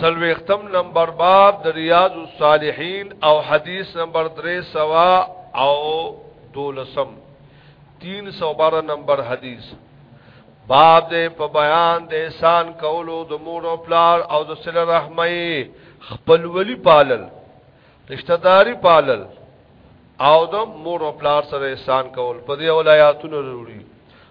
سلوختم نمبر باب د ریاض الصالحین او حدیث نمبر 300 او دولسم 312 نمبر حدیث باب دې په بیان د احسان کولو د مور او پلار او د صله رحمي خپل ولی پالل رشتہ داری پالل او د مور او پلار سره احسان کول په دې ولایاتونو وروړي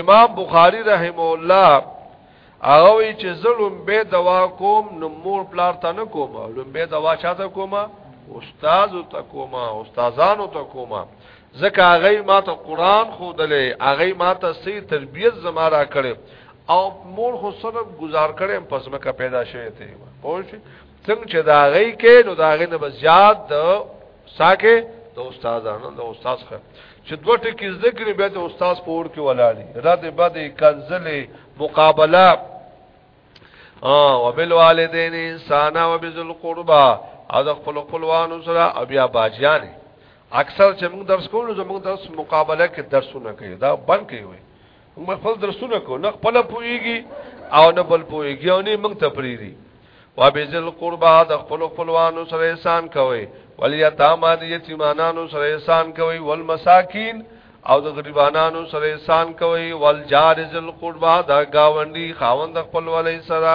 امام بخاری رحم الله هغه وی چې زلم به دوا کوم نو مور پلار ته نه کوم لم به دوا چاته کوم استاد ته کوم استادانو ته کوم ځکه هغه ما ته قران خو دلې هغه ما ته سي تربيت زمارا کړي او مور خو سره گزار کړي پس مکه پیدا شوی ته پوه شي څنګه چې دا غي کې نو دا غي نه بزیات د ساکه د استادانو د استاد خه چې دوه ټکي زده کړې بیا ته استاد پور کې ولاړی رد بد کنزلې مقابله او بل والدین انسان او بذل قربا او د خپل خپلوانو سره او بیا باجیان اکثر چې موږ درس کوو زموږ درس مقابله کې درسونه کوي دا بند کوي موږ خپل درسونه کو نه خپل پويږي او نه بل پويږي او نه موږ ته پریری وا بذل قربا د خپل خپلوانو سره احسان کوي وليتاما د یتیمانانو سره احسان کوي والمساکین او د غریبانانو سره احسان کوي والجار ذل قربا د گاونډي خاوند خپل ولې سره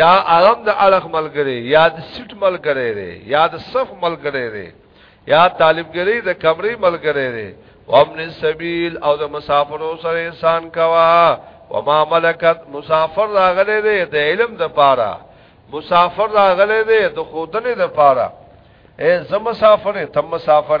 یا ارم د اړخ ملګری یا د سیټ ملګری دی یا د صف ملګری دی یا طالبګری د کمرې ملګری دی وامن السبیل او د مسافرو سره انسان کوا وما ملکت مسافر راغلی دی د علم د پاره مسافر راغلی دی د خودنې د پاره اے زم مسافر تم مسافر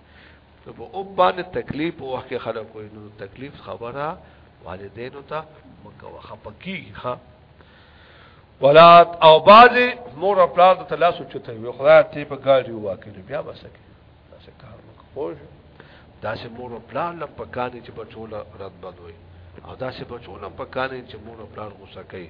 نو په او باندې تکلیف او وخت خلک کوئی نو تکلیف خبره والدینو ته مکو خپکی ها ولات او بازي مور او پلار ته لاس چته وي خدای ته په ګاډي واکې بیا وسکه دا څه کار مکو خوش دا څه مور او پلار لم پکانې چې بچوله رد بد وي او دا څه بچوله پکانې چې مور او پلار غوسه کوي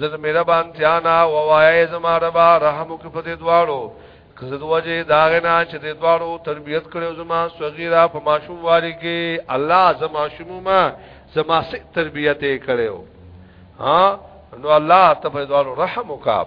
زه د مهربانتیا نه ووایې زما ربا رحم وکړه په دې دواړو که زه د وجه داغه نه چې دې دواړو تربیت کړو زما صغیره په ماشوم واري کې الله زما شومه زما سي تربیت کړو ها نو الله ته په دواړو رحم وکړه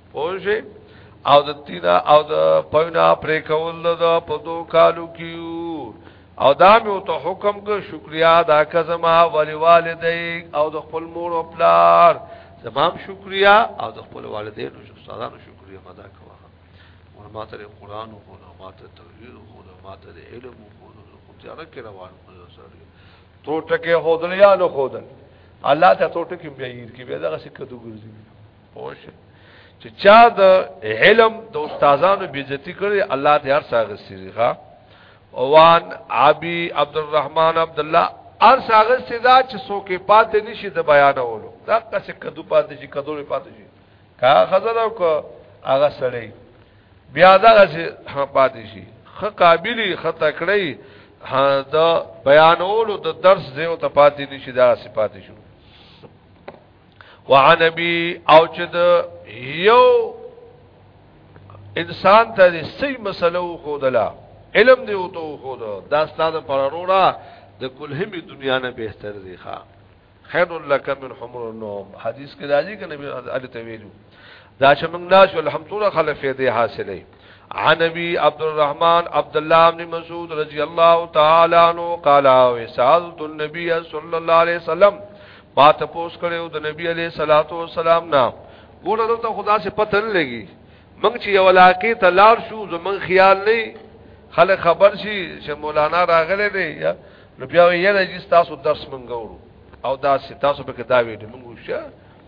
پوجي او د تینا او د پوینا پرې کول د په دو کالو کیو او دا مې ته حکم کو شکریا دا کزما ولی والدیک او د خپل مور او پلار زمام شکریا او د خپل والدینو استادانو شکریا ادا کوه ورما ته قرآن او ورما ته توحید او ورما ته علم او ورما ته روان روان تو ټکه خودل یا نو خودل الله ته تو ټکه بیا یې کې بیا دغه سکه دوه ګرځي پوه شئ چې چا د علم د استادانو بیزتی کړي الله دې هر ساغه سیغه اوان ابي عبد الرحمن عبد الله هر ساغه سیدا چې څوکې پاتې نشي د بیانولو دا څه کدو پاتې شي کدو نه پاتې شي کا خزر او کو هغه سړی بیا دا چې پاتې شي خ قابلی خطا کړی دا بیانولو د درس زیو ته پاتې نشي دا صفات شو وعن ابي او چې د یو انسان ته د سي مسلو خودلا علم دی او تو خود دا استاد پر وروړه د کلهمي دنیا نه بهتر دی ښا خیر لک من حمر النوم حدیث کې راځي کنه به حضرت ویلو دا چې موږ ناس الحمدلله خلک فائدې حاصلې عن ابي عبد الرحمن عبد الله بن مسعود رضی الله تعالی عنہ قال وسالت النبي صلى الله عليه وسلم ما ته پوس کړو د نبی عليه صلوات و سلام نا ګوره دلته خدا سے پته نه لګي موږ چې یو علاقه ته لار شو زمون خیال نه خلک خبر شي چې مولانا راغله دی یا نو بیا یې نه چې تاسو درس منګورو او دا تاسو به کتابې دې موږ شه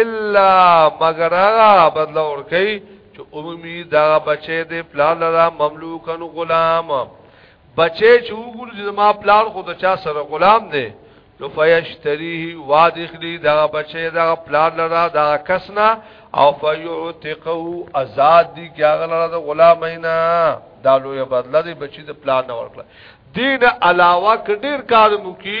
الا مگر هغه بدل ورکی چې اومي دا بچي دې پلان لرا مملوکن غلام بچي چې وګوري چې ما پلان خو د چا سره غلام دی نو فیشتریه وادخلی دا بچي دا پلان لرا دا کسنا او فیعتقه آزاد دي کې هغه لرا د غلامینا دا لوی بدل دې بچي د پلان نه ورکړه دین علاوه کډیر کار مو کی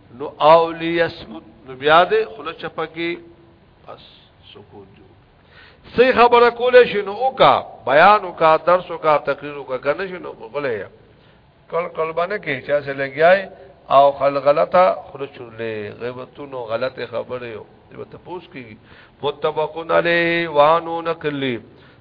نو او لیسکت نو بیا دې خله چپکی بس سکوت جو صحیح خبره کولې شنو او کا بیان او کا درس او کا تقریر او کا کنه شنو غلې کل کل باندې کې چا سره لګیای او خل غلطه خله چولې غیبتونو غلط خبره یو دې ته پوس کی متفقن علی وانو نکلی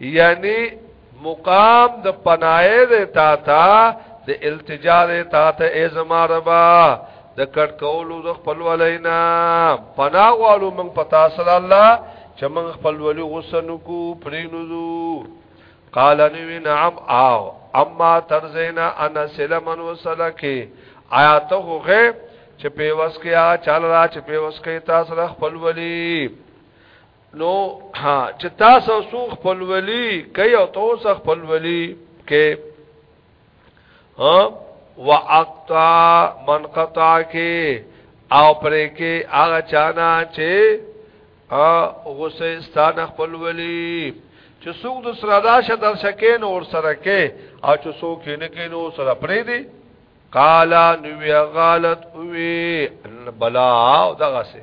یعنی مقام د پناه د تا تا د التجا د تا ته ای زما ربا د کټ کولو د خپل ولینا پناه والو من پتا صلی الله چې من خپل ولی غسن کو پرینوزو قال نو نعم او اما ترزینا انا سلمن وسلکی آیا ته غه چې پیوس کې آ چل را چې پیوس کې تاسو خپل ولی نو ها چې تاسو سو خپل ولی کوي او تاسو خپل ولی کې ها واقطع من قطع کې او پرې کې هغه چانا چې ا غصه ستان خپل ولی چې څوک د سره راشه در شکین اور سره کې او چې څوک یې نه کینو سره پرې دی قالا نو غلط وی بلا او دغه سه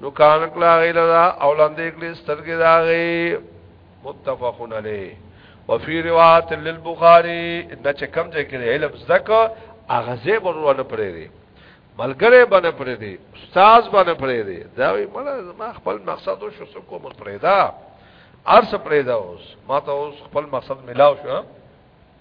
نو کان کلا غی لرا او لاندې کلی سترګې دا غی متفقون علی وفي روایت للبخاری د چ کم ځای کې علم زکه اغزه ورونه پرې دی ملګری باندې پرې دی استاد باندې پرې دی دا وی مله ما خپل مقصد او شو سو کوم پرې دا ارس پرې دا اوس ما ته اوس خپل مقصد ملاو شو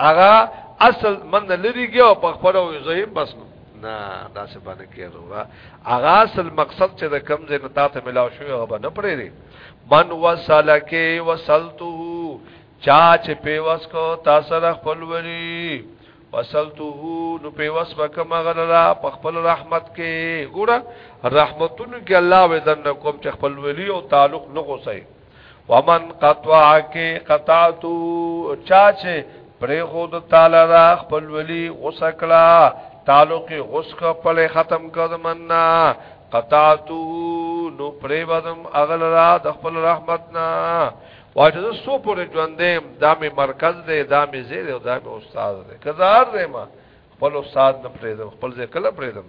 هغه اصل من لري کې او په خپل او زهیم بس نو نه دا څه باندې کېرو را هغه اصل مقصد چې د کم زې نتا ته ملاو شو هغه باندې پرې دي من وصلک وصلته چا چې په وس کو تاسو را خپل وري وصلته نو په وس وکم غلرا په خپل رحمت کې ګوره رحمتونو کې الله ودن کوم چې خپل ولي او تعلق نه غوسه ومن قطع کی قطعتو چاچه پرې خود تعالی را خپل ولی غسکلا تعلق غسک پله ختم کړ مننا قطعتو نو پرې بدم اغل را د خپل رحمتنا واجه سو پورې ژوندم دامه مرکز دې دامه زیر او دامه استاد دې کزار دې ما خپل استاد نه پرې خپل ځکل پرې دم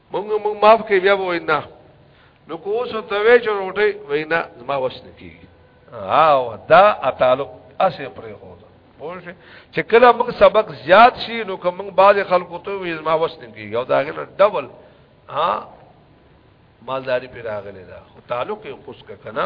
مونږ مونږ معاف کړي بیا به وینا نو کو اوس ته وی چې روټي وینا زما وس نه کیږي او دا اتالو اسه پرې هو پوه شي چې کله موږ سبق زیات شي نو کوم بعض خلکو ته وی زما وس نه کیږي او دا غل ډبل ها مالداری پر راغلی دا خو تعلق یې خوش کنه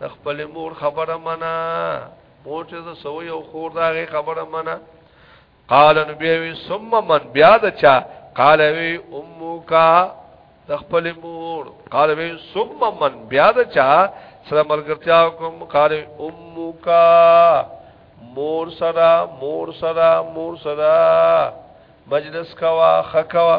د خپل مور خبره منا مور چې د سوي او خور دا غي خبره منا قال نبي وي ثم من بیا د چا قال وي امك د خپل مور قال وي ثم من بیا د چا سره ملګرتیا کوم قال امك مور سره مور سره مور سره مجلس کوا خکوا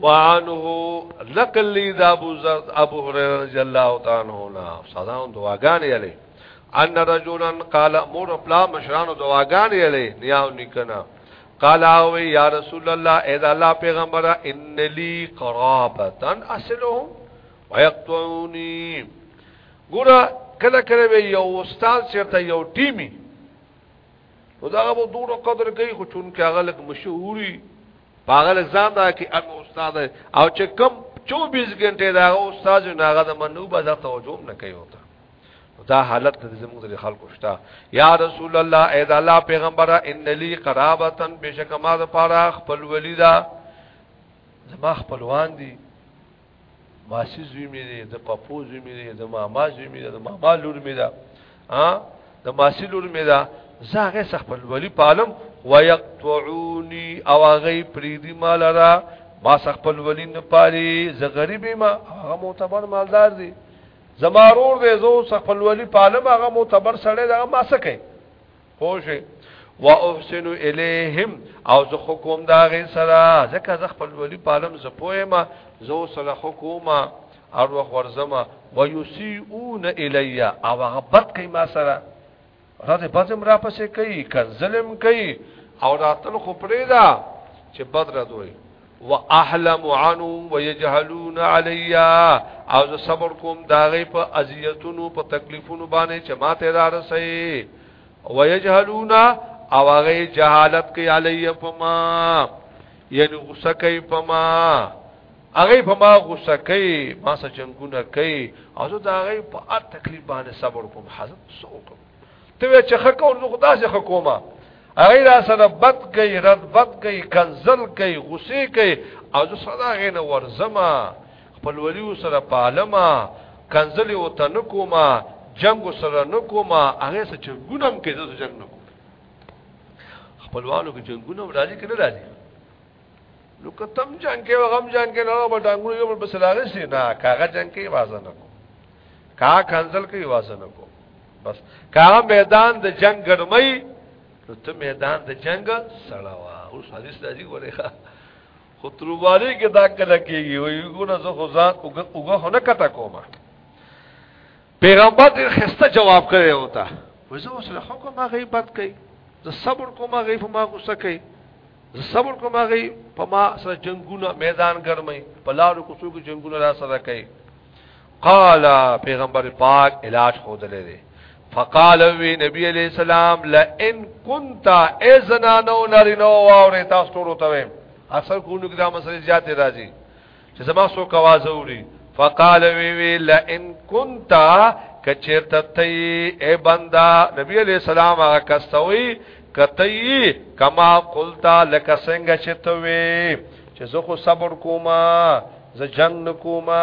وعنه نقل لي دا ابو زرد ابو هريره رضي الله تعالى عنه صداو دواګان يلي ان رجلا قال مور افلا مشران دواګان يلي نياو نکنا قال او يا رسول الله اذا الله پیغمبر ان لي قرابتن اصلهم ويقطعوني ګوره کله کله وی یو استاد چیرته یو ټیمی نو دا به دوره قدر کوي خو چون کې هغه لک مشهوري هغه ځان دا کې هغه استاد او چې کم 24 غنټه دا استاد نه هغه د منوبه د توجه نه کوي وتا دا حالت د زموږ د خلکو شته یا رسول الله اے دا الله پیغمبر ان لی قرابتن بشک ما د پاره خپل ولیدا زما خپلوان دي ماسی زوی مې دی د پپو زوی مې دی د ماما زوی مې دی د ماما لور مې ده ها د ماسی لور مې ده زه هغه خپل ولی پالم ويقطعوني او هغه پریدي مال را ما خپل ولی نه پالي زه غریب ما هغه معتبر مالدار دي زمارور دې زو خپل ولی پالم هغه معتبر سړی دا ما سکه پوجي واحسن اليهم او زه حکم دا غي سره ځکه زه خپل ولي پالم زه پوهما زه سره حکومه او وخ ورزما ويسيئون الي او هغه بد کوي ما سره راته بزم را پسې کوي کنزلم کوي او راتل خو پرې دا چې بد را دوی واحلم عنهم ويجهلون علي او زه صبر کوم داغه په اذیتونو په تکلیفونو باندې چې ماته را رسي ويجهلون او هغه جهالت کوي علي پما یعنی غصه کوي پما هغه پما غصه کوي ما سچنګونه کوي او زه داغه په تکلیف باندې صبر کوم حضرت سو کوم ته وې چې خکه او زه خدا سه خکوما هغه را سره بد کوي رد بد کوي کنزل کوي غصه کوي او زه صدا غې نه ورزما خپل ولی سره پالما کنزل او تنکوما جنگ سره نکوما هغه سره چې ګونم کې زه جنگ نکوم خپلوانو کې جنگونه راځي کنه راځي نو کتم جنگ کې غم جنگ کې نه بټانګو یو بل سلاغه سي نه کاغه جنگ کې وازه نه کو کا کنزل کې وازه نه کو بس کاغه میدان د جنگ ګرمۍ نو ته میدان د جنگ سړا وا اوس حدیث راځي ګورې ښا خو تروالي کې دا کله کېږي وي ګونه زه خو ځان اوګه هونه کته کومه پیغمبر دې خسته جواب کړی وتا وزه اوس له حکم هغه بد کوي زه صبر کوم هغه په ما غوسه کوي زه صبر کوم هغه په ما سره جنگونه میدان ګرمي په لارو کوڅو کې جنگونه را سره کوي قال پیغمبر پاک علاج خود لري فقال وی نبی علیہ السلام لئن كنت اذنا نو نرینو واورې تاسو ټول ته ویم اصل کوونو کې دا مسلې زیاتې راځي چې زما سو کواز اوري فقال وی وی لئن كنت کچرته تی اے بندا نبی علیہ السلام هغه کستوي کتی کما قلتا لک سنگ چتوي چې زه خو صبر کومه ز جنگ نکوما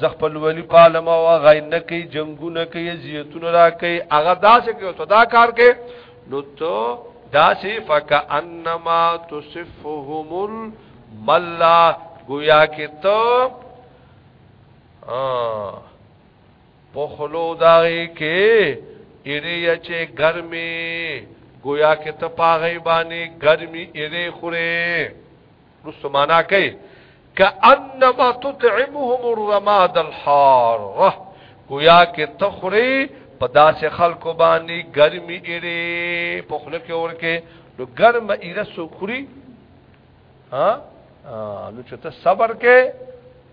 ز خپل ولی پالم او غی نه کی جنگونه کی زیتون را کی هغه داسې کې ته دا کار کې نو ته داسې فکانما تصفهم الملا گویا کې ته په خلو داغي کې اره چې ګرمي گویا کې ته پاغي باندې ګرمي اره خوره رسو معنا کوي کانما تطعمهم الرماد الحار گویا کې تخري په داسې خلکو باندې ګرمي ایري په خله کې ورکه نو ګرم ایره سوخري ها نو چې ته صبر کې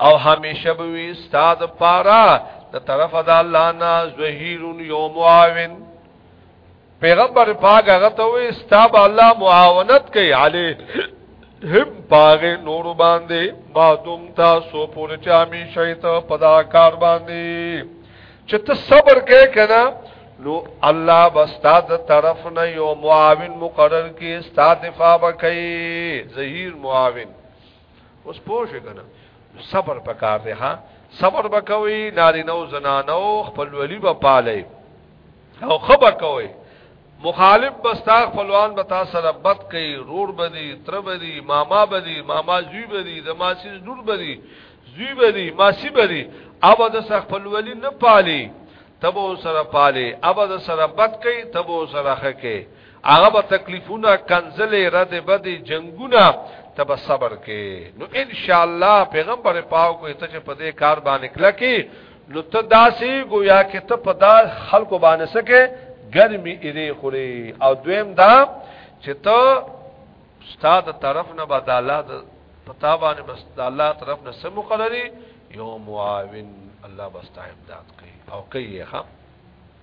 او همیشه به وي استاد پارا د طرف د الله نه ظهیر یو معاون پیغمبر پاک هغه ته وي استاد الله معاونت کوي علی هم پاغه نور باندې ما دوم تاسو پور چا می شیت پدا کار باندې چې ته صبر کې کنه نو الله بستاد طرف نه یو معاون مقرر کې استاد فابه کوي ظهیر معاون اوس پوه شئ کنه صبر پکار دی ها صبر وکوي نارینه او زنانو خپل ولی په پاله او خبر کوي مخالف بستا خپلوان به تاسو سره بد کوي رور بدی تر بدی ماما بدی ماما زوی بدی د ماسی نور بدی زوی بدی ماسی بدی اوبه د خپل ولی نه پالي تبو سره پالي اوبه د سره بد کوي تبو سره خکه هغه به تکلیفونه کنزلې رد بدی جنگونه ته به صبر کې نو ان شاء الله پیغمبر پاو کو ته چې په دې کار باندې کله کې نو ته داسې گویا کې ته په دا خلکو باندې سکه ګرمي اېری خوري او دویم دا چې ته استاد طرف نه بعد الله د پتا باندې بس د الله طرف نه سم مقرري یو معاون الله بس امداد کوي او کوي ها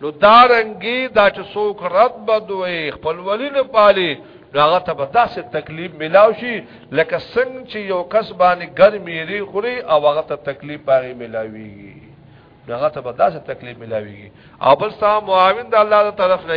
نو دارنګي دا چې څوک رد بدوي خپل ولی نه پالي هغه ته به داسې تکلیف ملاو شي لکه څنګه چې یو کس باندې ګرمي ری خوري او هغه ته تکلیف باغې ملاويږي هغه ته به داسې تکلیف ملاويږي او بل ستا معاون د الله تعالی طرف نه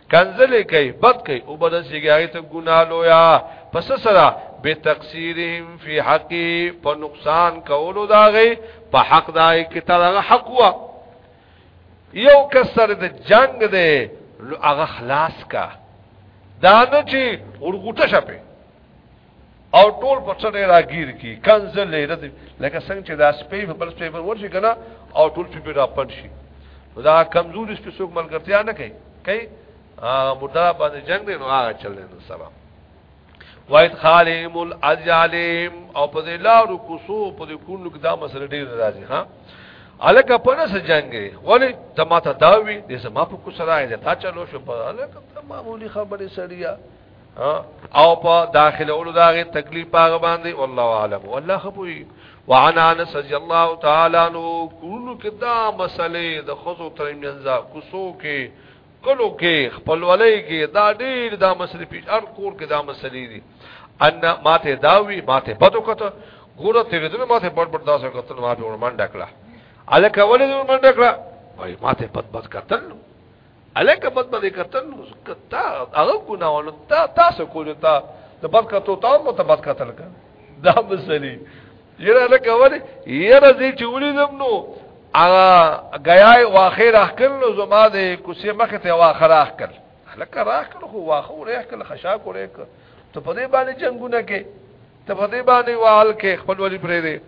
کنزلې کوي بد کوي او بد سیګاری ته ګنا لویا پس سره به تقصیرهم فی حق په نقصان کولو داغي په حق دای کې تر حق وا یو کسر د جنگ دی هغه خلاص کا دا نه چې ورغوټه شپه او ټول په څه ډیر راګیر کی کنز لیره دی لکه څنګه چې دا سپی په بل سپی ورشي کنه او ټول سپی را پد شي دا کمزوري سپی څوک ملګرتیا نه کوي کوي مردا باندې جنگ دی نو هغه چل نه سبا وایت خالم الازالم او په دې لارو کوسو په دې کونو کې دا مسله ډیر راځي ها الکه په نس جنگ ولی ته ما ته داوي دې سما په کو سره دې تا چلو شو په الکه معمولی خبره سړیا او په داخله اولو داغه تکلیف هغه باندې والله عالم والله خبوي وعن انس رضی الله تعالی عنہ کولو کې دا مسلې د خزو ترمنځه کوسو کې کلو کې خپل ولې کې دا ډېر دا مسلې پیش هر کور کې دا مسلې دي ان ماته داوي ماته بدو کته ګوره تیرې دنه ماته بڑ بڑ داسه کتل ما به ورمان ډکړه الکه ولې ورمان ډکړه وای ماته بد بد کتل الکه بد بد کتل نو تا هغه ګناونه تا تاسو کول تا د بد کتو تا مو ته بد قتل کړ دا مسلې یره لکه ولی یره دې چې ولیدم نو هغه غیاي واخیر اخکل نو زما د کوسه مخ ته واخر اخکل لکه راخل خو واخو راخل خشا کو ریک ته په دې باندې جنگونه کې ته په دې باندې وال کې خپل ولی پرې دې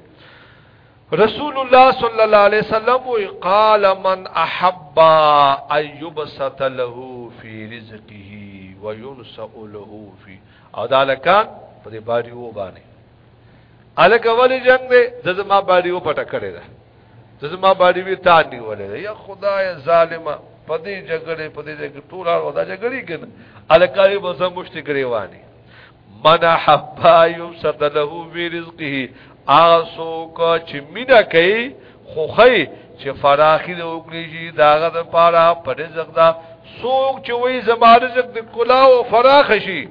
رسول الله صلی الله علیه وسلم وی قال من احب ان يبسط له في رزقه وينسأ له في او دالکان په دې باری و باندې الک اول جنگ دې د زما باری و پټه کړی دا د زما باری وی تا نیولې یا خدای ظالما په دې جګړه په دې جګړه ټول هغه دا جګړه کړي الکاري به زموږ ته ګریوانی من حبا یوسط له فی رزقه آسو کا چې مینا کوي خوخی چې فراخی د وکړي شي داغه د پاره پر رزق دا سوق چې وای زما رزق د کلا او فراخ شي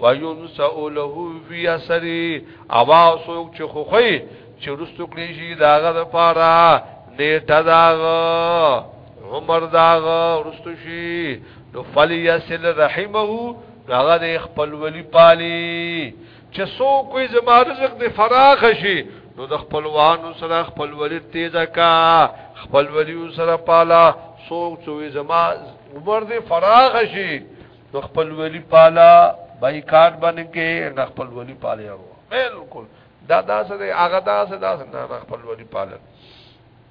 وينسأ له فی اثری اوا سوق چې خوخی چې رستو کړي شي داغه د پاره نیټه داغه عمر داغه رستو شي نو فلیسل رحمه هغه د خپل ولی پالي چې څوک یې زما رزق دی فراخ شي نو د خپلوانو سره خپل ولی تیزه کا خپل ولی سره پالا څوک چې زما عمر دی فراخ شي نو خپل ولی پالا بایکاټ باندې کې نه خپل ولی پالي بالکل دا داسې هغه داسې داسې نه خپل ولی پالل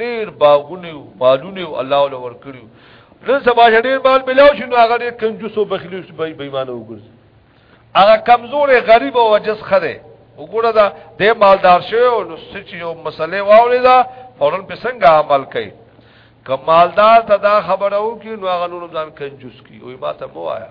ډیر باغونه او مالونه او الله ول ور کړیو نن سبا ډیر مال ملاو شنو هغه ډیر کنجوس او بخیل او بې بېمانه وګرځي هغه کمزور غریب او عجز خره وګوره دا د مالدار شوی او نو چې یو مسله واوري دا فورا په څنګه عمل کوي کمالدار ته دا خبره وو کې نو هغه نور ځان کنجوس کی او ما ته مو آیا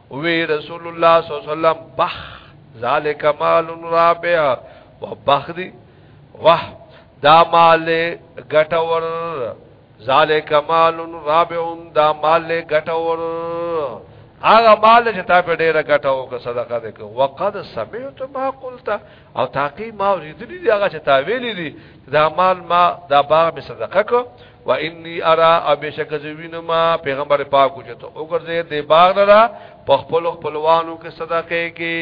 وی رسول الله صلی الله علیه وسلم بخ ذالک مال رابع وبخدی واه دا مال غټور ذالک مال رابع دا مال غټور هغه مال چې تا په ډیره غټو کو صدقه وکړه وقد سمعت ما قلت او تاکي ما ورېدلې دي هغه چې تا ویلې دي دا مال ما دا باغ به صدقه کو و انی ارا ابشک زوینو ما پیغمبر پاک وجته او ګرځي د باغ لرا په خپل خپلوانو کې صدقه کې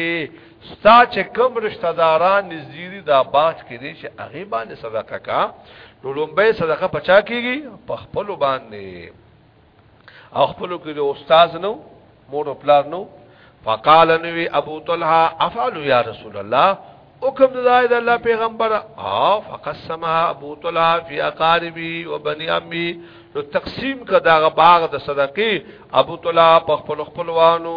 ستا چې کوم رشتہ داران نزدیری دا باغ کې دي چې هغه باندې صدقه کا نو لومبه صدقه پچا کیږي په خپل باندې او خپل کې د استاد نو مور او پلار نو فقال نبی ابو طلحه افعل یا رسول الله حکم د الله پیغمبر او فقسمها ابو طلحه فی اقاربی و بنی عمی نو تقسیم کدا باغ د صدقې ابو طلحه په خپل خپلوانو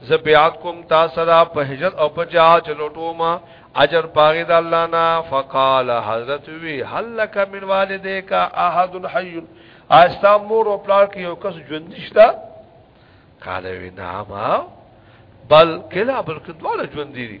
زبیات کوم تا سره په هجرت او په جهاد چلوټو ما اجر پاغه د الله نا فقال حضرت وی هل لك من والديك احد حي استا مور او پلار کې یو کس ژوند نشتا قال وی نعم بل کلا بلکې دواله ژوند دي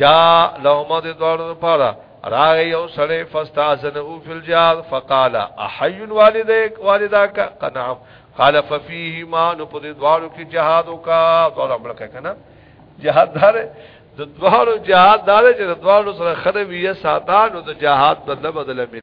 جا لهما د دوار لپاره راغی یو سړی فاستاذن او فل جار فقال احي والديك والداك قنعم قال ففيه ما نو په دې دوارو کې جهاد وکا دوار عمل کنه جهاد دار د دوارو جهاد دار چې د دوارو سره خره ویه ساتانو د جهاد بدله بدله